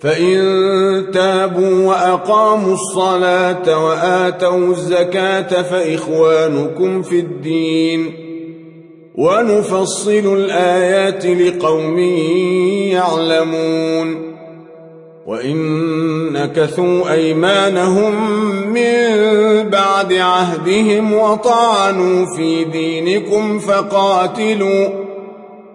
فإن تابوا وأقاموا الصلاة وآتوا الزكاة فإخوانكم في الدين ونفصل الآيات لقوم يعلمون وإن نكثوا أيمانهم من بعد عهدهم وطعنوا في دينكم فقاتلوا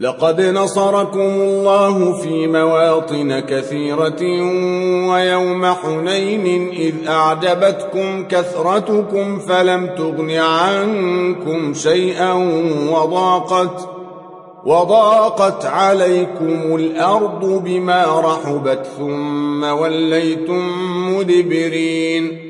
لقد نصركم الله في مواطن كثيرة ويوم حنين إذ أعجبتكم كثرتكم فلم تغن عنكم شيئا وضاقت وضاقت عليكم الأرض بما رحبت ثم وليتم مدبرين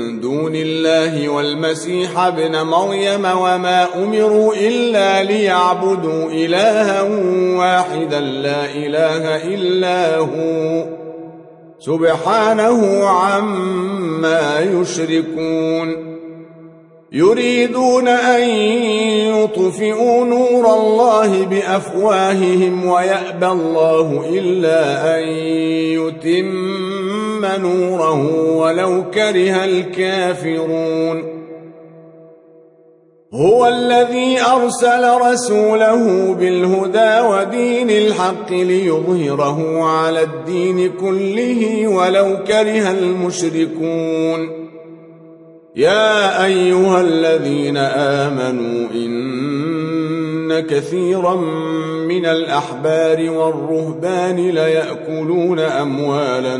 دون الله والمسيح ابن مريم وما أمروا إلا ليعبدوا إلها واحدا لا إله إلا هو سبحانه عما يشركون يريدون أن يطفئوا نور الله بأفواههم ويأبى الله إلا أن يتم نوره ولو كره الكافرون. هو الذي أرسل رسوله بالهدى ودين الحق ليظهره على الدين كله ولو كره المشركون. يا أيها الذين آمنوا إن كثيرا من الأحبار والرهبان ليأكلون أموال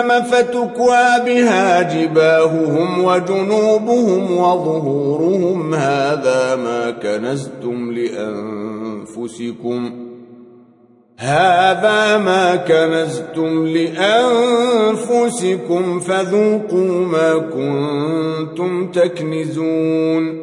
فتكوى بها جباههم وجنوبهم وظهورهم. هذا ما كنزتم لأنفسكم. هذا ما كنزتم لأنفسكم. فذوقوا ما كنتم تكنزون.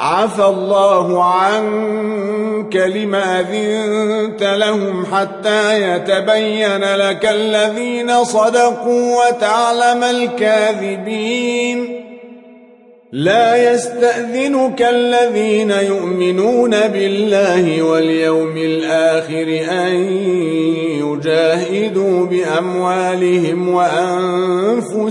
عفى الله عنك لما ذنت لهم حتى يتبين لك الذين صدقوا وتعلم الكاذبين. لا يستأذنك الذين يؤمنون بالله واليوم الآخر أن يجاهدوا بأموالهم وأنفسهم.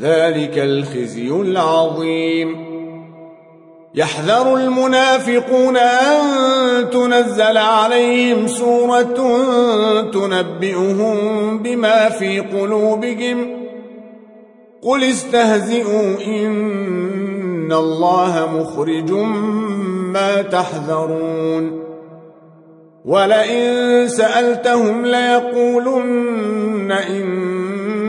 ذلك الخزي العظيم. يحذر المنافقون أن تنزل عليهم سورة تنبئهم بما في قلوبهم. قل استهزئوا إن الله مخرج ما تحذرون. ولئن سألتهم ليقولن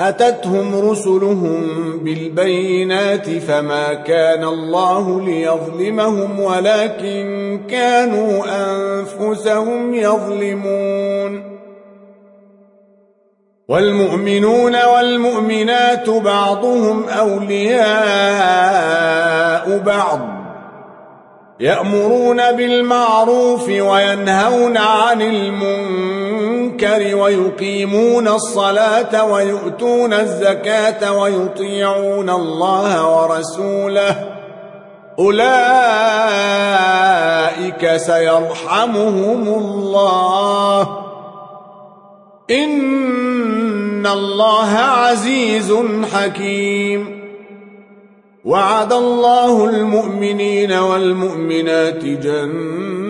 أتتهم رسلهم بالبينات فما كان الله ليظلمهم ولكن كانوا أنفسهم يظلمون. والمؤمنون والمؤمنات بعضهم أولياء بعض يأمرون بالمعروف وينهون عن المنكر ويقيمون الصلاة ويؤتون الزكاة ويطيعون الله ورسوله. أولئك سيرحمهم الله. إن الله عزيز حكيم. وعد الله المؤمنين والمؤمنات جنات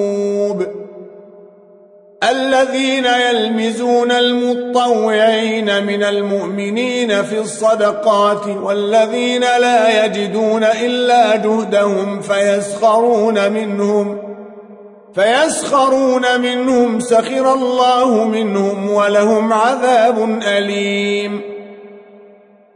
الذين يلمزون المطوعين من المؤمنين في الصدقات والذين لا يجدون إلا جهدهم فيسخرون منهم فيسخرون منهم سخر الله منهم ولهم عذاب أليم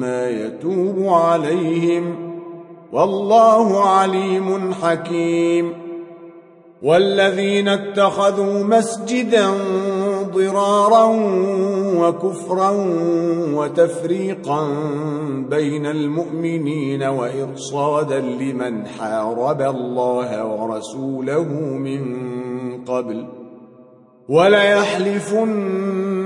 ما يتوب عليهم والله عليم حكيم والذين اتخذوا مسجدا ضرارا وكفرا وتفريقا بين المؤمنين وإرصادا لمن حارب الله ورسوله من قبل وليحلفن